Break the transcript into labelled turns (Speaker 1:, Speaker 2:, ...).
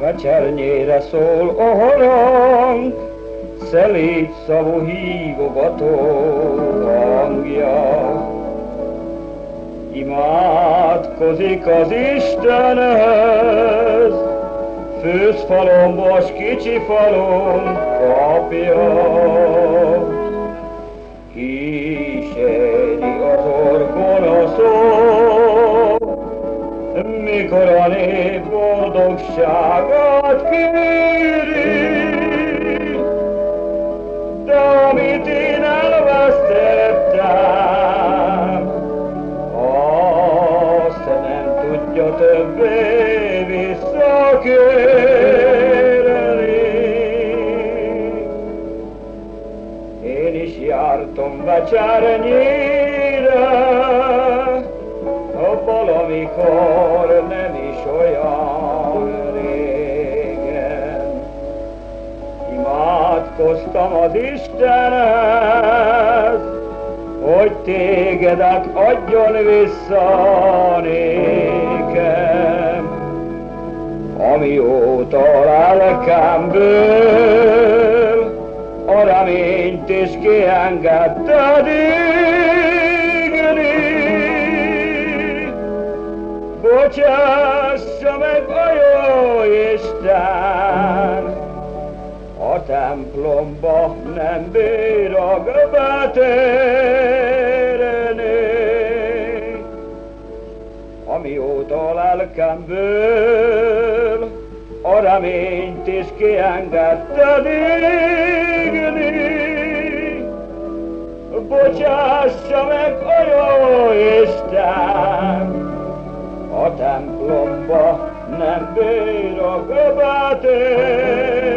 Speaker 1: Vecsernyére szól a harang, szelíd szavú hívogató hangja. Imádkozik az Istenhez, főz falomba, s kicsi falom kapja. Mikor a nép boldogságát kéri. De amit én elvesztettem, azt nem tudja többé visszakérni. Én is jártam vecsernyire, valamikor nem is olyan régen. Imádkoztam az Istenhez, hogy tégedet adjon vissza nékem. Amióta a lelkemből a reményt is kiengedted Bocsássa meg a jó Isten, a templomba nem bírok betérni. Amióta a lelkemből a reményt is kiengedted égni, Bocsássa meg a gran plombo, nel vero che bate.